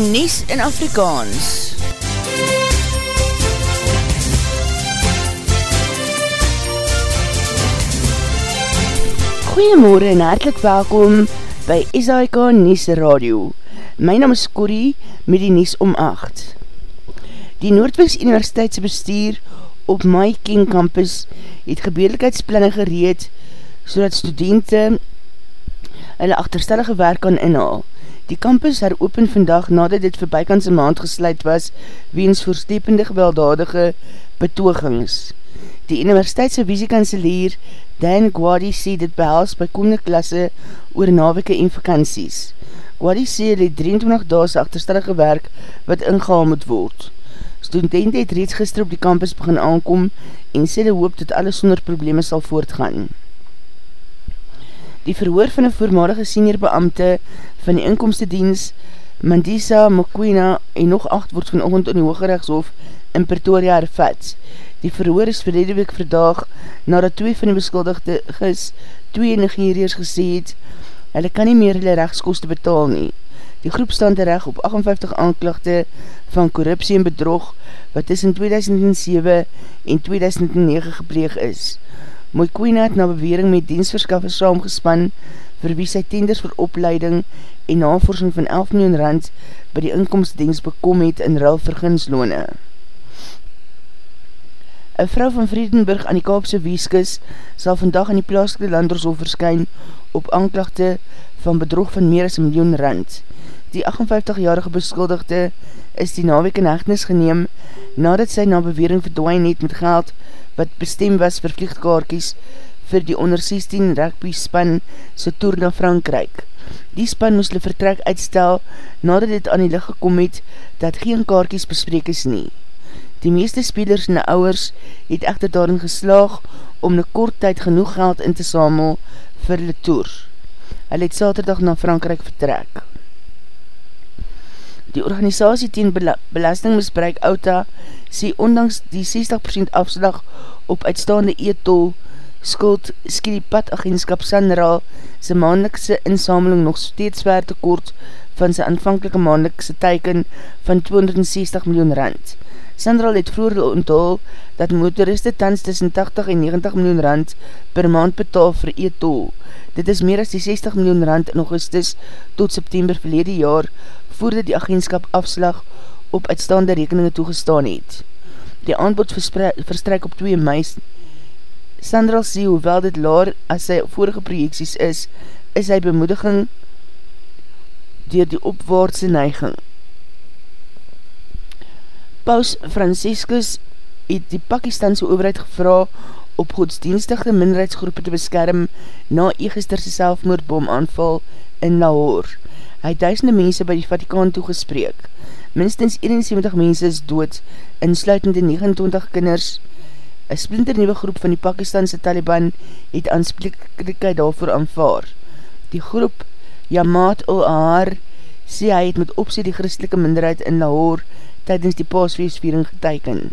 Nies in Afrikaans. Goeiemorgen en hartelijk welkom by SAIK Nies Radio. My naam is Corrie met die Nies om 8. Die Noordwest Universiteitse bestuur op My King Campus het gebeurlikheidsplanne gereed so dat studenten hulle achterstellige werk kan inhaal. Die campus heropen vandag nadat dit vir bykanse maand gesluit was weens voorstepende gewelddadige betogings. Die universiteitse visiekanselier Dan Gwadi sê dit behels by komende klasse oor naweke en vakanties. Gwadi sê die 23 daas achterstellige werk wat ingehaal moet word. Studenten het reeds gister op die campus begin aankom en sê die hoop dat alles sonder probleme sal voortgaan. Die verhoor van een voormalige senior beamte van die inkomstedienst Mandisa Mokwena en nog acht word vanochtend in die Hooggerechtshof in Pretoria hervat. Die verhoor is verlede week verdaag nadat twee van die beskuldigde gis twee Nigeriërs gesê het hulle kan nie meer hulle rechtskoste betaal nie. Die groep stand terecht op 58 aanklachte van korruptie en bedrog wat tussen 2007 en 2009 gepleeg is. Moikoena het na bewering met diensverskaffe saamgespan vir wie sy tenders vir opleiding en navorsing van 11 miljoen rand by die inkomstdienst bekom het in ruil verginslone. Een vrou van Vredenburg aan die Kaapse Weeskis sal vandag in die plaaske landershof verskyn op aanklachte van bedrog van meer as een miljoen rand. Die 58-jarige beskuldigde is die naweek in hechtenis geneem nadat sy na bewering verdwijn het met geld wat bestem was vir vliegtkaarkies vir die onder 16 rugby span sy toer na Frankrijk. Die span moes hulle vertrek uitstel nadat dit aan die licht gekom het dat geen kaarkies bespreek is nie. Die meeste spelers en ouwers het echter daarin geslaag om na kort tyd genoeg geld in te samel vir hulle toer. Hulle het saterdag na Frankrijk vertrek. Die organisatie teen belastingmisbruik OUTA sê ondanks die 60% afslag op uitstaande e-tol skuld skie die padagentskap Sanra sy maandelikse insameling nog steeds ver tekort van sy aanvankelike maandelikse teiken van 260 miljoen rand. Sandral het vroeger onthul dat motoriste tans tussen 80 en 90 miljoen rand per maand betaal vir e-tol. Dit is meer as die 60 miljoen rand in augustus tot september verlede jaar voordat die agentskap afslag op uitstaande rekeninge toegestaan het. Die aanbod verstrek op 2 meis. Sandra sê, hoewel dit laar as sy vorige projekties is, is hy bemoediging dier die opwaardse neiging. Paus Franciscus het die Pakistanse overheid gevra op godsdienstige minderheidsgroepen te beskerm na Egesterse selfmoordbom aanval in Lahore. Hy het duisende mense by die Vatikaan toegespreek. Minstens 71 mense is dood, insluitende 29 kinders. Een splinter nieuwe groep van die Pakistanse Taliban het aanspreeklikheid daarvoor aanvaar. Die groep Yamaat al-Ahar sê hy het met opsie die christelike minderheid in Lahore tydens die paasfeestviering geteiken.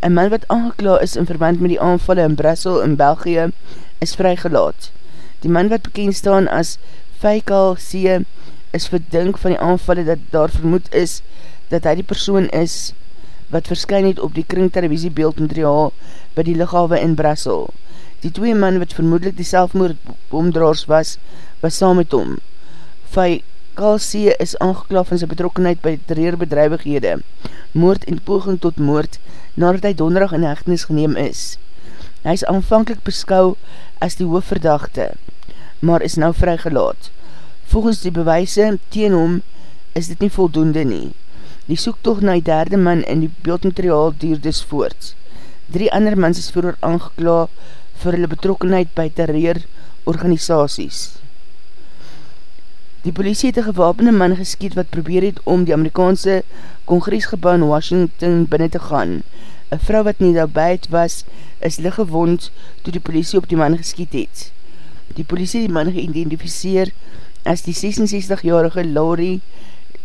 Een man wat aangekla is in verband met die aanvalle in Brussel in België is vrygelaat. Die man wat bekend staan as Feikal C is verdink van die aanvalle dat daar vermoed is dat hy die persoon is wat verskyn het op die kringtelevisie beeldmateriaal by die lichawe in Brussel. Die twee man wat vermoedelijk die selfmoordbomdraars was, was saam met hom. Feikal C is aangeklaaf van sy betrokkenheid by terreurbedrijvighede, moord en poging tot moord, nadat hy donderdag in hechtenis geneem is. Hy is aanvankelijk beskou as die hoofverdachte, maar is nou vrygelaat. Volgens die bewijse teen hom is dit nie voldoende nie. Die soektocht na die derde man in die beeldmateriaal duur dus voort. Drie ander mans is vroeger aangekla vir hulle betrokkenheid by terreur organisaties. Die politie het een gewapende man geskiet wat probeer het om die Amerikaanse kongresgebouw in Washington binnen te gaan. Een vrou wat nie daarby het was, is ligge wond toe die politie op die man geskiet het. Die politie die man geïdentificeer as die 66-jarige Laurie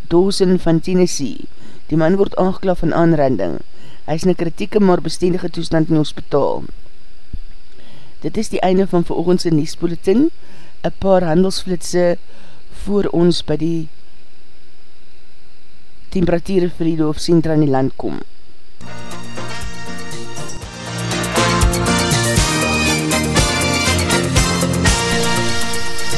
Dawson van Tennessee. Die man word aangeklaaf van aanranding. Hy is in een kritieke maar bestendige toestand in hospitaal. Dit is die einde van veroogendse Niespolitin, een paar handelsflitse voor ons by die temperatuur vir die doof centra in die land kom.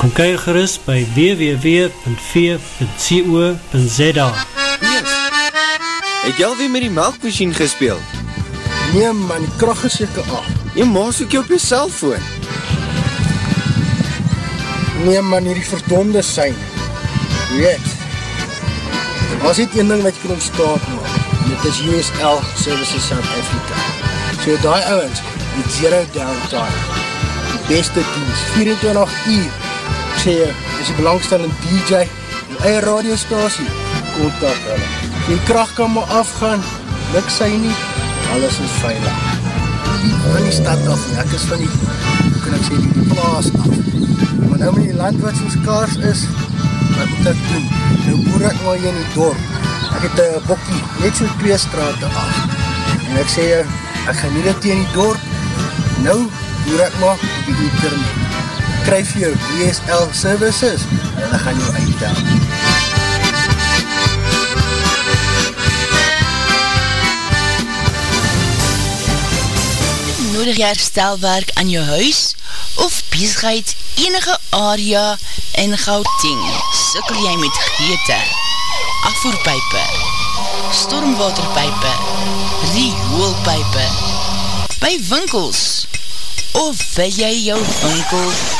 Kom kyk gerust by www.v.co.za Yes. Het jy alweer met die melkmachine gespeeld? Nee man, die kracht is jyke af. Jy maas ook jy op jy cellfoon. Nee man, hier die verdonde sein. Weet. As dit een ding wat jy kan ontstaan maak, dit is USL Services South Africa. So die ouwens, die zero downtime, die beste dienst, 24 uur, sê jy, is die belangstellende DJ, die eie radiostasie, kontak hulle. Die kracht kan maar afgaan, niks sy nie, alles is veilig. Van die stad af, nie, ek is van die, hoe kan ek sê, die, plaas af. Maar nou met die land wat soos kaars is, wat moet ek doen? Nou boer ek maar hier in die dorp. Ek het een bokkie, net so twee straten af. En ek sê, ek gaan nie dit in die dorp, nou boer ek maar op die internet kryf jou DSL services en dan gaan jou uitdaan. Nodig jy herstelwerk aan jou huis of bezigheid enige area in Gauteng? Sikkel jy met geete, afvoerpijpe, stormwaterpijpe, rioolpijpe, by winkels, of wil jy jou winkel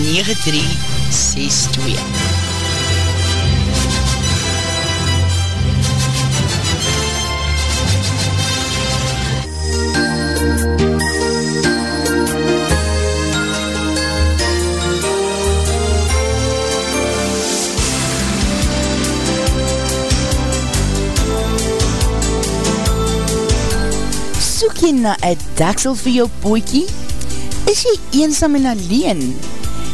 9362 jy na een daksel vir jou poekie? Is jy eensam en alleen?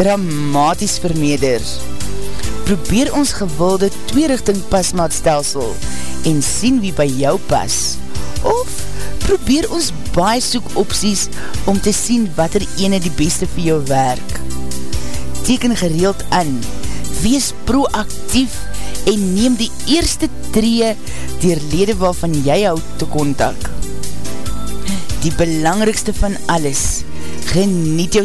dramatisch vermeerder. Probeer ons gewilde tweerichting pasmaatstelsel en sien wie by jou pas. Of probeer ons baie soek opties om te sien wat er ene die beste vir jou werk. Teken gereeld aan, wees proactief en neem die eerste tree dier lede waarvan jy houd te kontak. Die belangrikste van alles, geniet jou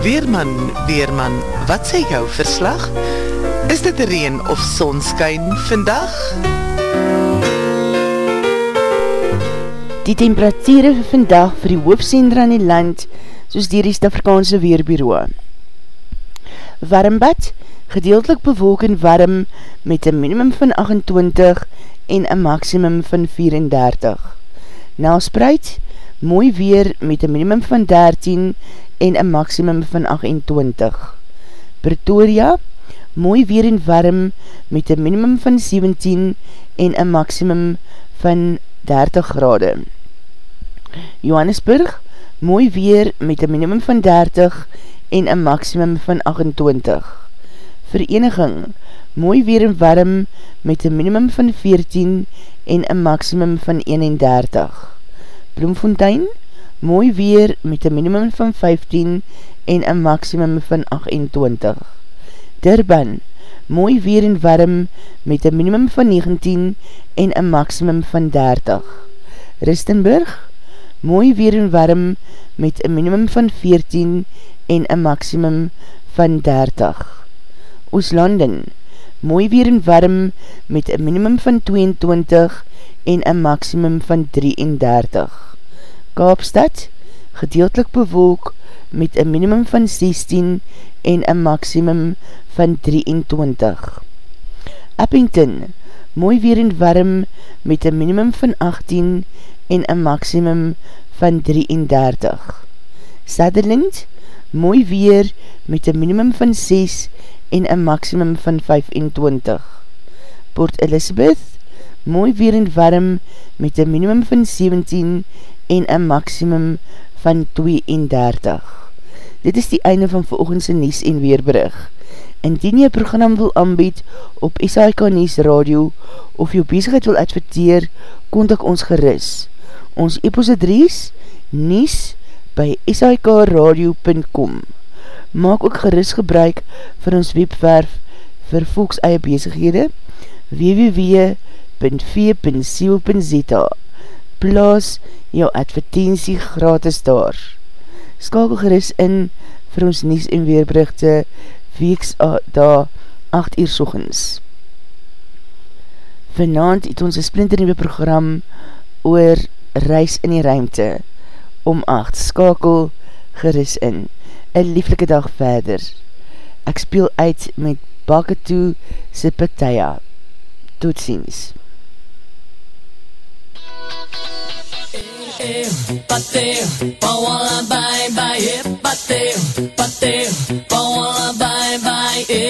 Weerman, Weerman, wat sê jou verslag? Is dit reen of sonskyn vandag? Die temperatuur vir vandag vir die hoofdcenter aan die land, soos dier die Stafrikaanse Weerbureau. Warmbad, gedeeltelik bewolk en warm, met een minimum van 28 en een maximum van 34. Nelspreid, mooi weer met een minimum van 13 en een maximum van 28. Pretoria, mooi weer en warm met een minimum van 17 en een maximum van 30 grade. Johannesburg, mooi weer met een minimum van 30 en een maximum van 28. Vereniging, mooi weer en warm met een minimum van 14 en een maximum van 31. Bloemfontein, mooi weer met een minimum van 15 en een maximum van 28. Durban, mooi weer en warm met een minimum van 19 en een maximum van 30. Ristenburg, mooi weer en warm met een minimum van 14 en een maximum van 30. Ooslanden, mooi weer en warm met een minimum van 22 en een maximum van 33. Kaapstad, gedeeltelik bewolk met een minimum van 16 en een maximum van 23. Eppington, mooi weer en warm met een minimum van 18 en een maximum van 33. Sutherland, mooi weer met een minimum van 6 en een maximum van 25. Port Elizabeth, mooi weer en warm met een minimum van 17 en een maximum van 32. Dit is die einde van volgendse Nies en Weerbrug. Indien jy program wil aanbied op SAIK Nies Radio of jou bezigheid wil adverteer, kontak ons geris. Ons e-postadries nies by sikradio.com Maak ook geris gebruik van ons webwerf vir volks eie bezighede www.v.co.za Plaas jou advertentie gratis daar. Skakel geris in vir ons nies en weerberichte weeks da 8 uur sochens. Vanavond het ons een splinternieuwe program oor reis in die ruimte. Om 8 skakel geris in. Een lieflike dag verder. Ek speel uit met Bakatoe Sipataya. Tot ziens. Bateu, pau lá, bye, bye, bateu, bateu, pau lá, bye, bye.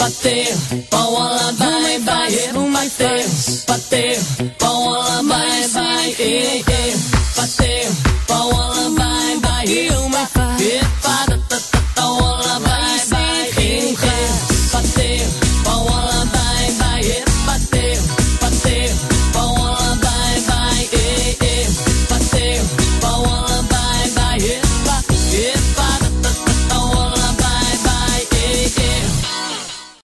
bater, pau ela vai, vai, não vai ter, bater, pau ela vai, vai, ei, ei.